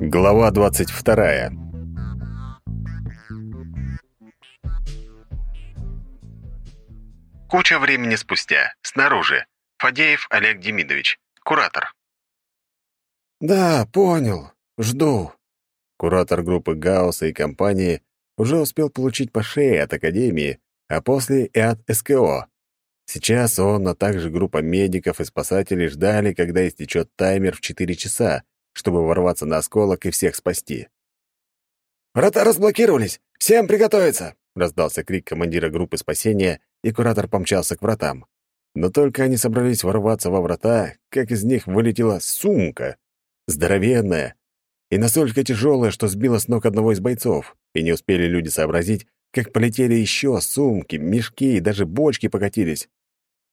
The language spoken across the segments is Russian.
Глава двадцать вторая. Куча времени спустя. Снаружи. Фадеев Олег Демидович. Куратор. «Да, понял. Жду». Куратор группы Гаусса и компании уже успел получить по шее от Академии, а после и от СКО. Сейчас он, а также группа медиков и спасателей ждали, когда истечет таймер в 4 часа, чтобы ворваться на осколок и всех спасти. «Врата разблокировались! Всем приготовиться!» — раздался крик командира группы спасения, и куратор помчался к вратам. Но только они собрались ворваться во врата, как из них вылетела сумка. Здоровенная. И настолько тяжелая, что сбила с ног одного из бойцов. И не успели люди сообразить, как полетели еще сумки, мешки и даже бочки покатились.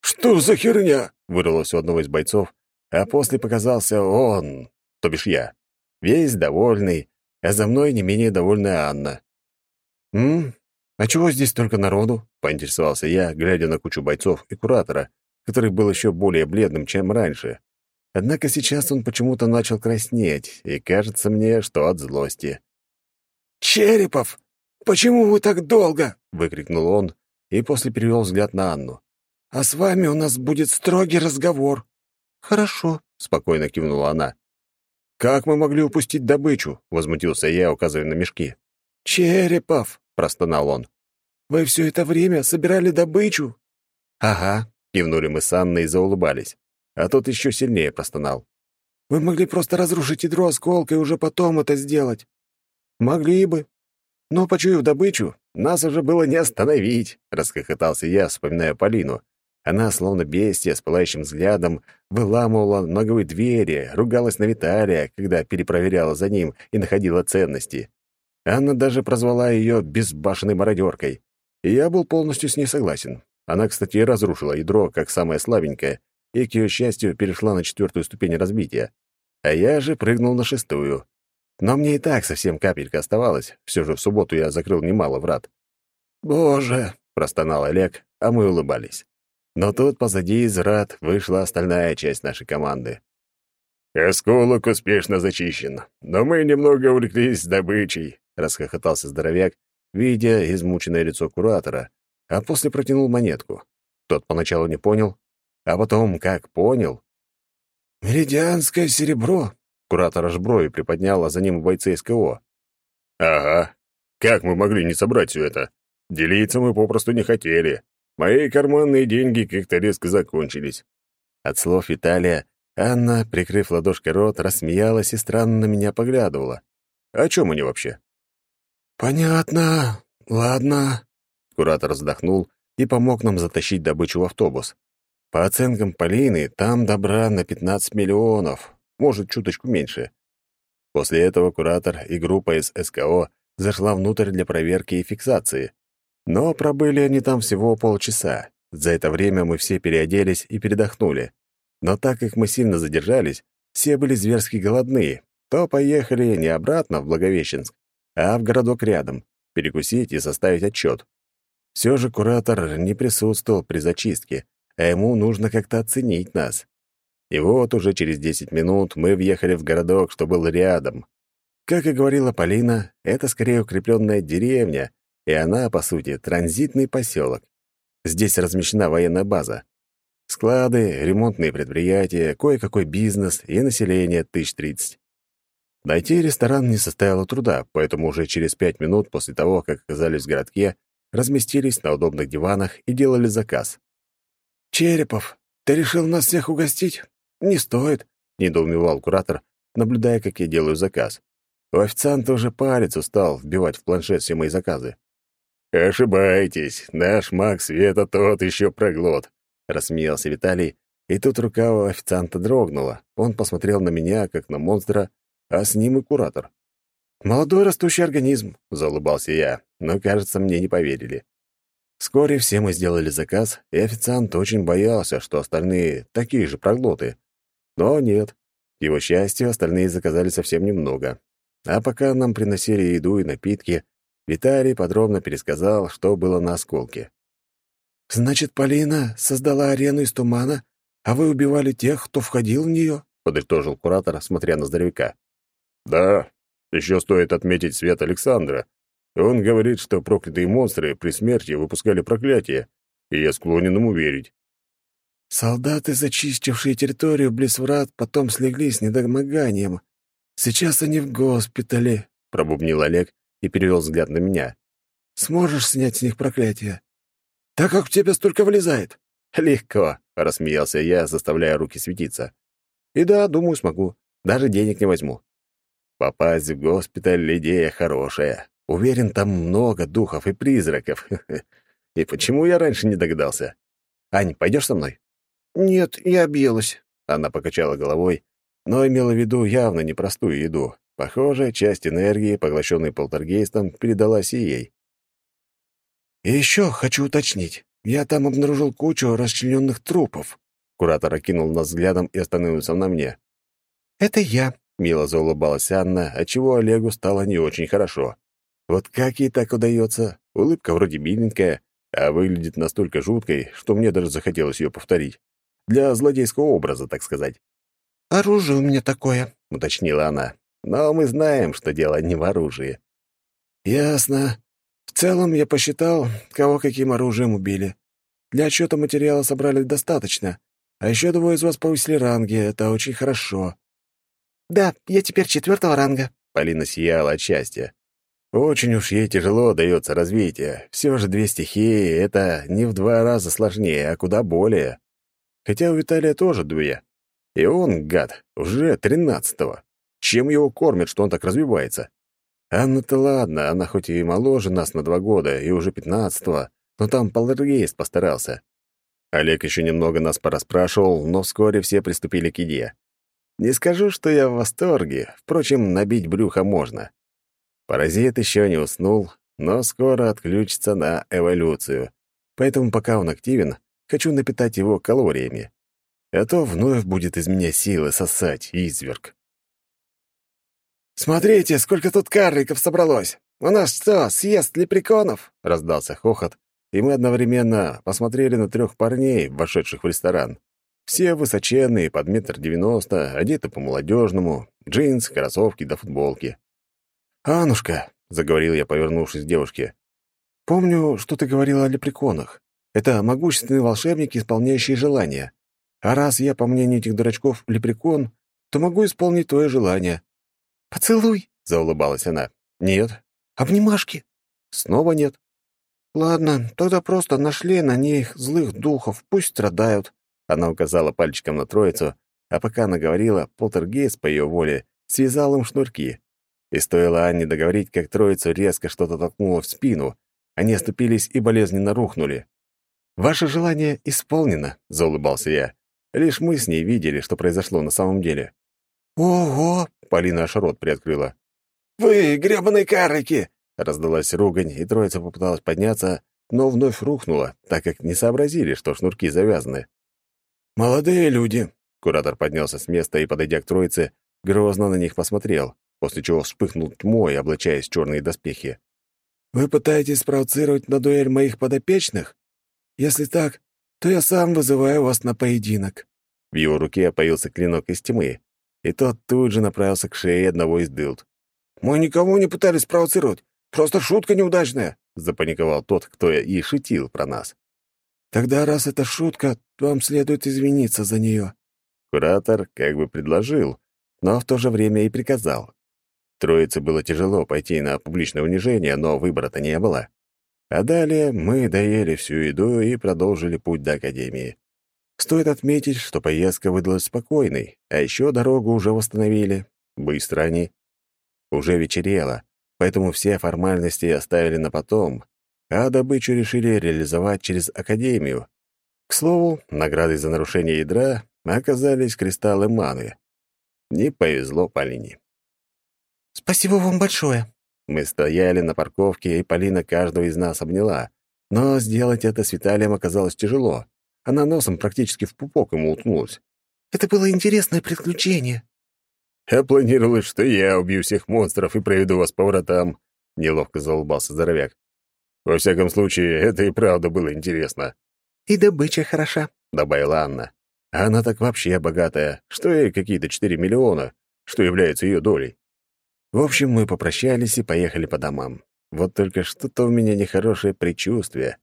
«Что за херня?» — вырвалось у одного из бойцов, а после показался он, то бишь я. Весь довольный, а за мной не менее довольная Анна. «М? А чего здесь только народу?» — поинтересовался я, глядя на кучу бойцов и куратора, который был еще более бледным, чем раньше. Однако сейчас он почему-то начал краснеть, и кажется мне, что от злости. «Черепов, почему вы так долго?» — выкрикнул он, и после перевел взгляд на Анну. «А с вами у нас будет строгий разговор». «Хорошо», — спокойно кивнула она. «Как мы могли упустить добычу?» — возмутился я, указывая на мешки. «Черепов!» — простонал он. «Вы все это время собирали добычу?» «Ага», — кивнули мы с Анной и заулыбались. А тот еще сильнее простонал. «Вы могли просто разрушить ядро осколка и уже потом это сделать». «Могли бы. Но, почуяв добычу, нас уже было не остановить», — расхохотался я, вспоминая Полину, она, словно бестия, с пылающим взглядом, выламывала ноговые двери, ругалась на Виталия, когда перепроверяла за ним и находила ценности. Анна даже прозвала ее «безбашенной мародеркой». И я был полностью с ней согласен. Она, кстати, разрушила ядро, как самое слабенькое, и, к ее счастью, перешла на четвертую ступень разбития. А я же прыгнул на шестую. Но мне и так совсем капелька оставалась. Все же в субботу я закрыл немало врат. «Боже!» — простонал Олег, а мы улыбались. Но тут позади из рад вышла остальная часть нашей команды. «Осколок успешно зачищен, но мы немного увлеклись добычей», — расхохотался здоровяк, видя измученное лицо куратора, а после протянул монетку. Тот поначалу не понял, а потом как понял. «Меридианское серебро!» — куратор аж брови приподнял, а за ним бойцы СКО. «Ага. Как мы могли не собрать все это? Делиться мы попросту не хотели. Мои карманные деньги как-то резко закончились. От слов Виталия Анна, прикрыв ладошкой рот, рассмеялась и странно на меня поглядывала. О чем они вообще? «Понятно. Ладно». Куратор вздохнул и помог нам затащить добычу в автобус. По оценкам Полины, там добра на 15 миллионов, может, чуточку меньше. После этого куратор и группа из СКО зашла внутрь для проверки и фиксации. Но пробыли они там всего полчаса. За это время мы все переоделись и передохнули. Но так как мы сильно задержались, все были зверски голодны, то поехали не обратно в Благовещенск, а в городок рядом, перекусить и составить отчет. Все же куратор не присутствовал при зачистке, а ему нужно как-то оценить нас. И вот уже через 10 минут мы въехали в городок, что был рядом. Как и говорила Полина, это скорее укрепленная деревня, и она, по сути, транзитный поселок. Здесь размещена военная база. Склады, ремонтные предприятия, кое-какой бизнес и население тысяч тридцать. Найти ресторан не составило труда, поэтому уже через пять минут после того, как оказались в городке, разместились на удобных диванах и делали заказ. «Черепов, ты решил нас всех угостить? Не стоит», — недоумевал куратор, наблюдая, как я делаю заказ. У официанта уже палец устал вбивать в планшет все мои заказы. «Ошибаетесь, наш маг света тот еще проглот», — рассмеялся Виталий, и тут рука у официанта дрогнула. Он посмотрел на меня, как на монстра, а с ним и куратор. «Молодой растущий организм», — заулыбался я, но, кажется, мне не поверили. Вскоре все мы сделали заказ, и официант очень боялся, что остальные такие же проглоты. Но нет. К его счастью, остальные заказали совсем немного. А пока нам приносили еду и напитки, Виталий подробно пересказал, что было на осколке. «Значит, Полина создала арену из тумана, а вы убивали тех, кто входил в нее?» — подытожил куратор, смотря на здоровяка. Да, еще стоит отметить свет Александра. Он говорит, что проклятые монстры при смерти выпускали проклятие, и я склонен ему верить. Солдаты, зачистившие территорию близ врат, потом слегли с недомоганием. Сейчас они в госпитале, — пробубнил Олег и перевел взгляд на меня. Сможешь снять с них проклятие? Так как в тебя столько влезает? Легко, — рассмеялся я, заставляя руки светиться. И да, думаю, смогу. Даже денег не возьму. Попасть в госпиталь — идея хорошая. Уверен, там много духов и призраков. И почему я раньше не догадался? Ань, пойдешь со мной? Нет, я объелась. Она покачала головой, но имела в виду явно непростую еду. Похоже, часть энергии, поглощенной полтергейстом, передалась и ей. «И еще хочу уточнить. Я там обнаружил кучу расчлененных трупов». Куратор окинул нас взглядом и остановился на мне. «Это я», — мило заулыбалась Анна, отчего Олегу стало не очень хорошо. Вот как ей так удается? Улыбка вроде миленькая, а выглядит настолько жуткой, что мне даже захотелось ее повторить. Для злодейского образа, так сказать. «Оружие у меня такое», — уточнила она. «Но мы знаем, что дело не в оружии». «Ясно. В целом я посчитал, кого каким оружием убили. Для отчета материала собрали достаточно, а еще двое из вас повысили ранги, это очень хорошо». «Да, я теперь четвертого ранга», — Полина сияла от счастья. Очень уж ей тяжело дается развитие. Все же две стихии — это не в два раза сложнее, а куда более. Хотя у Виталия тоже две. И он, гад, уже тринадцатого. Чем его кормят, что он так развивается? Анна-то ладно, она хоть и моложе нас на два года, и уже пятнадцатого, но там полтергейст постарался. Олег еще немного нас порасспрашивал, но вскоре все приступили к еде. Не скажу, что я в восторге, впрочем, набить брюхо можно. Паразит еще не уснул, но скоро отключится на эволюцию. Поэтому пока он активен, хочу напитать его калориями. А то вновь будет из меня силы сосать, изверг. «Смотрите, сколько тут карликов собралось! У нас что, съезд лепреконов?» — раздался хохот, и мы одновременно посмотрели на трех парней, вошедших в ресторан. Все высоченные, под метр девяносто, одеты по-молодежному, джинсы, кроссовки до футболки. «Анушка», — заговорил я, повернувшись к девушке, — «помню, что ты говорила о лепреконах. Это могущественные волшебники, исполняющие желания. А раз я, по мнению этих дурачков, лепрекон, то могу исполнить твое желание». «Поцелуй», — заулыбалась она. «Нет». «Обнимашки?» «Снова нет». «Ладно, тогда просто нашли на них злых духов, пусть страдают». Она указала пальчиком на троицу, а пока она говорила, полтергейст, по ее воле, связал им шнурки. И стоило Анне договорить, как троицу резко что-то толкнуло в спину. Они оступились и болезненно рухнули. «Ваше желание исполнено», — заулыбался я. Лишь мы с ней видели, что произошло на самом деле. «Ого!» — Полина аж рот приоткрыла. «Вы, гребаные карлики!» — раздалась ругань, и троица попыталась подняться, но вновь рухнула, так как не сообразили, что шнурки завязаны. «Молодые люди!» — куратор поднялся с места и, подойдя к троице, грозно на них посмотрел после чего вспыхнул тьмой, облачаясь в черные доспехи. «Вы пытаетесь спровоцировать на дуэль моих подопечных? Если так, то я сам вызываю вас на поединок». В его руке появился клинок из тьмы, и тот тут же направился к шее одного из дылд. «Мы никого не пытались спровоцировать. Просто шутка неудачная», — запаниковал тот, кто и шутил про нас. «Тогда, раз это шутка, вам следует извиниться за нее». Куратор как бы предложил, но в то же время и приказал. Троице было тяжело пойти на публичное унижение, но выбора-то не было. А далее мы доели всю еду и продолжили путь до Академии. Стоит отметить, что поездка выдалась спокойной, а еще дорогу уже восстановили. Быстро они. Уже вечерело, поэтому все формальности оставили на потом, а добычу решили реализовать через Академию. К слову, наградой за нарушение ядра оказались кристаллы маны. Не повезло Полине. «Спасибо вам большое». Мы стояли на парковке, и Полина каждого из нас обняла. Но сделать это с Виталием оказалось тяжело. Она носом практически в пупок ему уткнулась. «Это было интересное приключение». «Я планировал, что я убью всех монстров и проведу вас по вратам», — неловко заулыбался здоровяк. «Во всяком случае, это и правда было интересно». «И добыча хороша», — добавила Анна. «Она так вообще богатая, что ей какие-то четыре миллиона, что является ее долей». В общем, мы попрощались и поехали по домам. Вот только что-то у меня нехорошее предчувствие.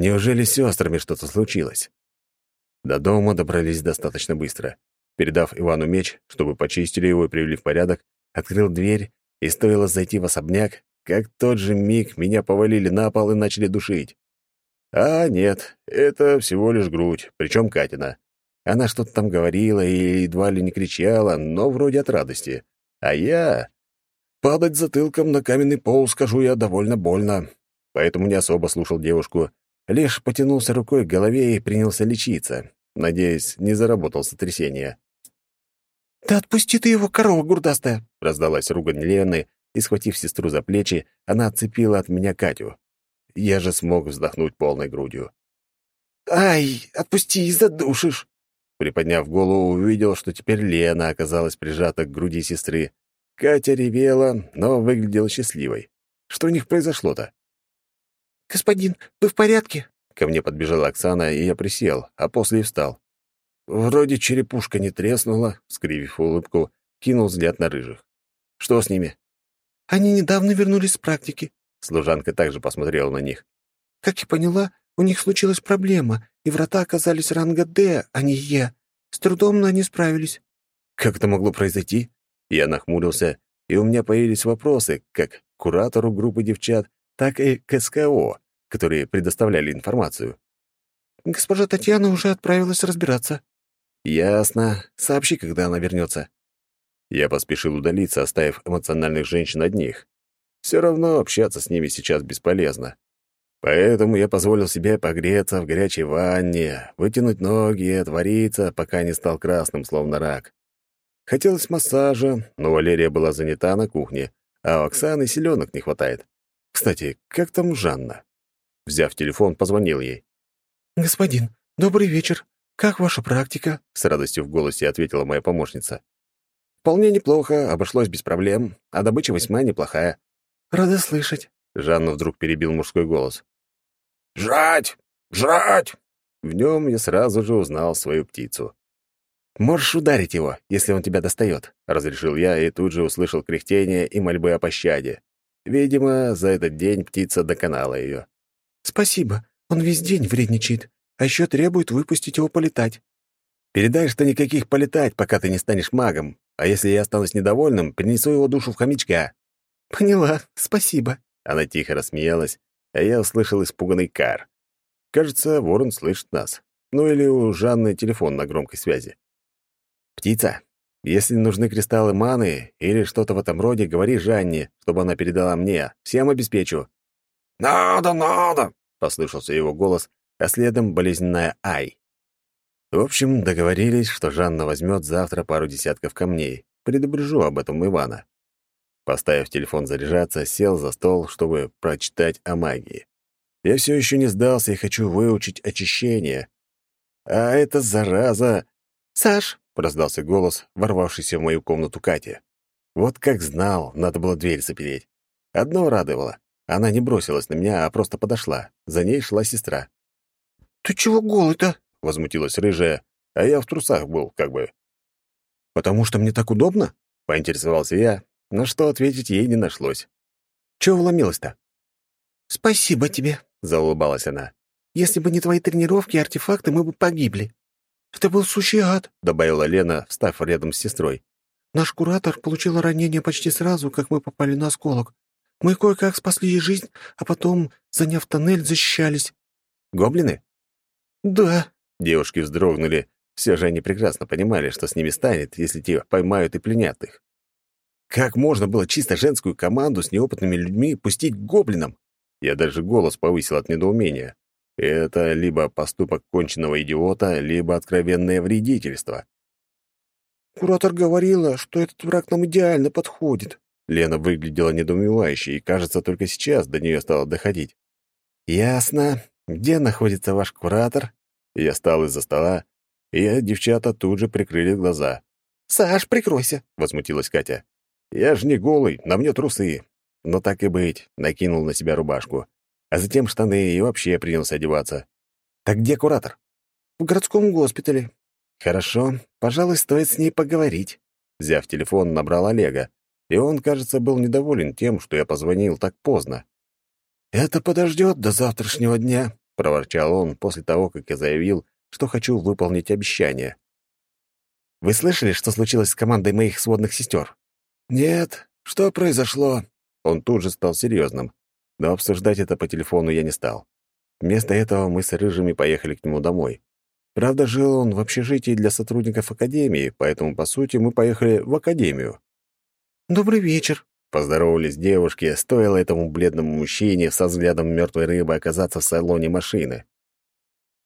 Неужели с сестрами что-то случилось? До дома добрались достаточно быстро. Передав Ивану меч, чтобы почистили его и привели в порядок, открыл дверь, и стоило зайти в особняк, как тот же миг меня повалили на пол и начали душить. А нет, это всего лишь грудь, причем Катина. Она что-то там говорила и едва ли не кричала, но вроде от радости. А я... Падать затылком на каменный пол, скажу я, довольно больно. Поэтому не особо слушал девушку, лишь потянулся рукой к голове и принялся лечиться. Надеюсь, не заработал сотрясение. «Да отпусти ты его, корова грудастая!» — раздалась ругань Лены, и, схватив сестру за плечи, она отцепила от меня Катю. Я же смог вздохнуть полной грудью. «Ай, отпусти и задушишь!» Приподняв голову, увидел, что теперь Лена оказалась прижата к груди сестры. Катя ревела, но выглядела счастливой. Что у них произошло-то? «Господин, вы в порядке?» Ко мне подбежала Оксана, и я присел, а после и встал. Вроде черепушка не треснула, скривив улыбку, кинул взгляд на рыжих. «Что с ними?» «Они недавно вернулись с практики», Служанка также посмотрела на них. «Как я поняла, у них случилась проблема, и врата оказались ранга «Д», а не «Е». С трудом, но они справились». «Как это могло произойти?» Я нахмурился, и у меня появились вопросы как куратору группы девчат, так и к СКО, которые предоставляли информацию. «Госпожа Татьяна уже отправилась разбираться». «Ясно. Сообщи, когда она вернется». Я поспешил удалиться, оставив эмоциональных женщин одних. Все равно общаться с ними сейчас бесполезно. Поэтому я позволил себе погреться в горячей ванне, вытянуть ноги и отвариться, пока не стал красным, словно рак. Хотелось массажа, но Валерия была занята на кухне, а у Оксаны селенок не хватает. Кстати, как там Жанна? Взяв телефон, позвонил ей. «Господин, добрый вечер. Как ваша практика?» — с радостью в голосе ответила моя помощница. «Вполне неплохо, обошлось без проблем, а добыча весьма неплохая». «Рада слышать». Жанну вдруг перебил мужской голос. «Жрать! Жрать!» В нем я сразу же узнал свою птицу. «Можешь ударить его, если он тебя достает», — разрешил я и тут же услышал кряхтение и мольбы о пощаде. Видимо, за этот день птица доконала ее. «Спасибо. Он весь день вредничает, а еще требует выпустить его полетать». «Передай, что никаких полетать, пока ты не станешь магом, а если я останусь недовольным, принесу его душу в хомячка». «Поняла. Спасибо». Она тихо рассмеялась, а я услышал испуганный кар. Кажется, ворон слышит нас. Ну или у Жанны телефон на громкой связи. «Птица, если нужны кристаллы маны или что-то в этом роде, говори Жанне, чтобы она передала мне. Всем обеспечу». «Надо, надо!» — послышался его голос, а следом болезненная «Ай». В общем, договорились, что Жанна возьмет завтра пару десятков камней. Предупрежу об этом Ивана. Поставив телефон заряжаться, сел за стол, чтобы прочитать о магии. Я все еще не сдался и хочу выучить очищение. А это зараза... «Саш!» — раздался голос, ворвавшийся в мою комнату Кати. Вот как знал, надо было дверь запереть. Одно радовало. Она не бросилась на меня, а просто подошла. За ней шла сестра. «Ты чего голый-то?» — возмутилась рыжая, а я в трусах был, как бы. «Потому что мне так удобно?» — поинтересовался я, на что ответить ей не нашлось. «Чего вломилась-то?» «Спасибо тебе», — заулыбалась она. «Если бы не твои тренировки и артефакты, мы бы погибли». «Это был сущий ад», — добавила Лена, встав рядом с сестрой. «Наш куратор получил ранение почти сразу, как мы попали на осколок. Мы кое-как спасли ей жизнь, а потом, заняв тоннель, защищались». «Гоблины?» «Да». Девушки вздрогнули. Все же они прекрасно понимали, что с ними станет, если те поймают и пленят их. Как можно было чисто женскую команду с неопытными людьми пустить к гоблинам? Я даже голос повысил от недоумения. Это либо поступок конченного идиота, либо откровенное вредительство. «Куратор говорила, что этот враг нам идеально подходит». Лена выглядела недоумевающе, и, кажется, только сейчас до нее стало доходить. «Ясно. Где находится ваш куратор?» Я встал из-за стола, и девчата тут же прикрыли глаза. «Саш, прикройся!» — возмутилась Катя. Я ж не голый, на мне трусы. Но так и быть, накинул на себя рубашку. А затем штаны и вообще принялся одеваться. Так где куратор? В городском госпитале. Хорошо, пожалуй, стоит с ней поговорить. Взяв телефон, набрал Олега. и он, кажется, был недоволен тем, что я позвонил так поздно. «Это подождет до завтрашнего дня», — проворчал он после того, как я заявил, что хочу выполнить обещание. «Вы слышали, что случилось с командой моих сводных сестер?» «Нет. Что произошло?» Он тут же стал серьезным, но обсуждать это по телефону я не стал. Вместо этого мы с Рыжими поехали к нему домой. Правда, жил он в общежитии для сотрудников академии, поэтому, по сути, мы поехали в академию. «Добрый вечер», — поздоровались девушки, стоило этому бледному мужчине со взглядом мертвой рыбы оказаться в салоне машины.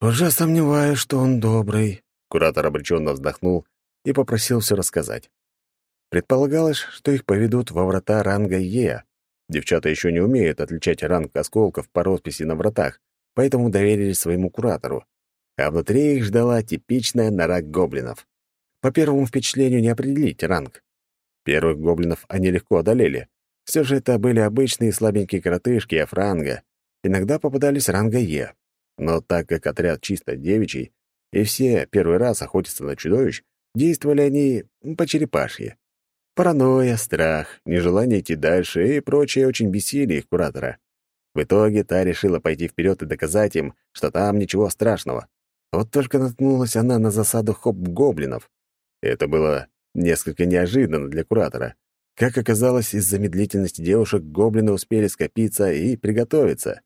«Уже сомневаюсь, что он добрый», — куратор обреченно вздохнул и попросил все рассказать. Предполагалось, что их поведут во врата ранга Е. Девчата еще не умеют отличать ранг осколков по росписи на вратах, поэтому доверились своему куратору а внутри их ждала типичная нора гоблинов. По первому впечатлению не определить ранг. Первых гоблинов они легко одолели. Все же это были обычные слабенькие коротышки Афранга. Иногда попадались ранга Е. Но так как отряд чисто девичий, и все первый раз охотятся на чудовищ, действовали они по черепашье. Паранойя, страх, нежелание идти дальше и прочее очень бесили их куратора. В итоге та решила пойти вперед и доказать им, что там ничего страшного. Вот только наткнулась она на засаду хоп-гоблинов. Это было несколько неожиданно для куратора. Как оказалось, из-за медлительности девушек гоблины успели скопиться и приготовиться.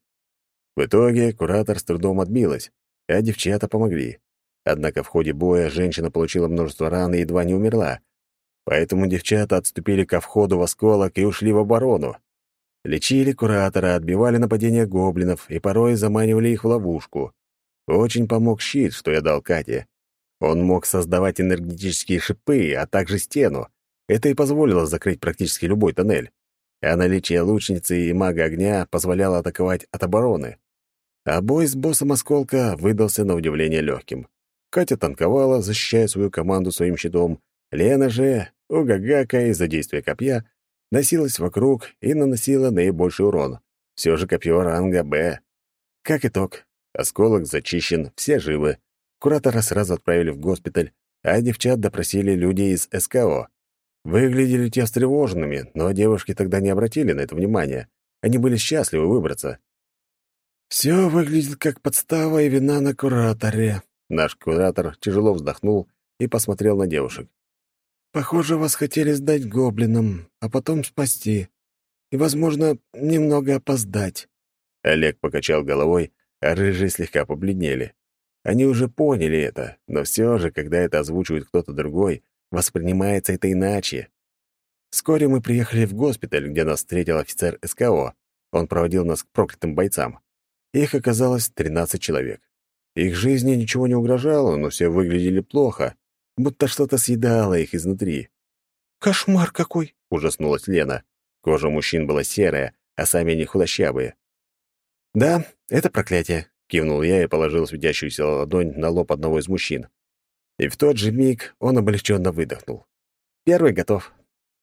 В итоге куратор с трудом отбилась, а девчата помогли. Однако в ходе боя женщина получила множество ран и едва не умерла. Поэтому девчата отступили ко входу в осколок и ушли в оборону. Лечили куратора, отбивали нападения гоблинов и порой заманивали их в ловушку. Очень помог щит, что я дал Кате. Он мог создавать энергетические шипы, а также стену. Это и позволило закрыть практически любой тоннель. А наличие лучницы и мага огня позволяло атаковать от обороны. А бой с боссом осколка выдался на удивление легким. Катя танковала, защищая свою команду своим щитом. Лена же, угагакая из-за действия копья, носилась вокруг и наносила наибольший урон. Все же копье ранга «Б». Как итог, Осколок зачищен, все живы. Куратора сразу отправили в госпиталь, а девчат допросили люди из СКО. Выглядели те встревоженными, но девушки тогда не обратили на это внимания. Они были счастливы выбраться. «Все выглядит как подстава и вина на кураторе». Наш куратор тяжело вздохнул и посмотрел на девушек. «Похоже, вас хотели сдать гоблинам, а потом спасти. И, возможно, немного опоздать». Олег покачал головой а рыжие слегка побледнели. Они уже поняли это, но все же, когда это озвучивает кто-то другой, воспринимается это иначе. Вскоре мы приехали в госпиталь, где нас встретил офицер СКО. Он проводил нас к проклятым бойцам. Их оказалось 13 человек. Их жизни ничего не угрожало, но все выглядели плохо, будто что-то съедало их изнутри. «Кошмар какой!» — ужаснулась Лена. Кожа мужчин была серая, а сами они худощавые. «Да, это проклятие», — кивнул я и положил светящуюся ладонь на лоб одного из мужчин. И в тот же миг он облегченно выдохнул. «Первый готов.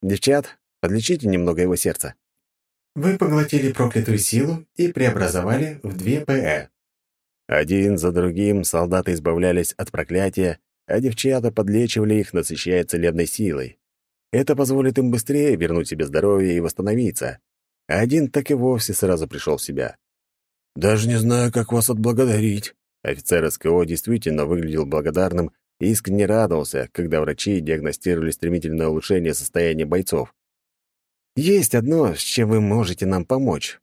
Девчат, подлечите немного его сердца». Вы поглотили проклятую силу и преобразовали в две ПЭ. Один за другим солдаты избавлялись от проклятия, а девчата подлечивали их, насыщая целебной силой. Это позволит им быстрее вернуть себе здоровье и восстановиться. Один так и вовсе сразу пришел в себя. «Даже не знаю, как вас отблагодарить». Офицер СКО действительно выглядел благодарным и искренне радовался, когда врачи диагностировали стремительное улучшение состояния бойцов. «Есть одно, с чем вы можете нам помочь».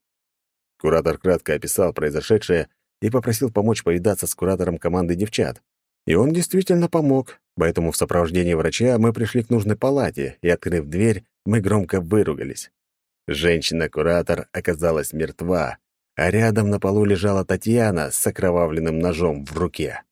Куратор кратко описал произошедшее и попросил помочь повидаться с куратором команды девчат. И он действительно помог, поэтому в сопровождении врача мы пришли к нужной палате, и, открыв дверь, мы громко выругались. Женщина-куратор оказалась мертва, а рядом на полу лежала Татьяна с окровавленным ножом в руке.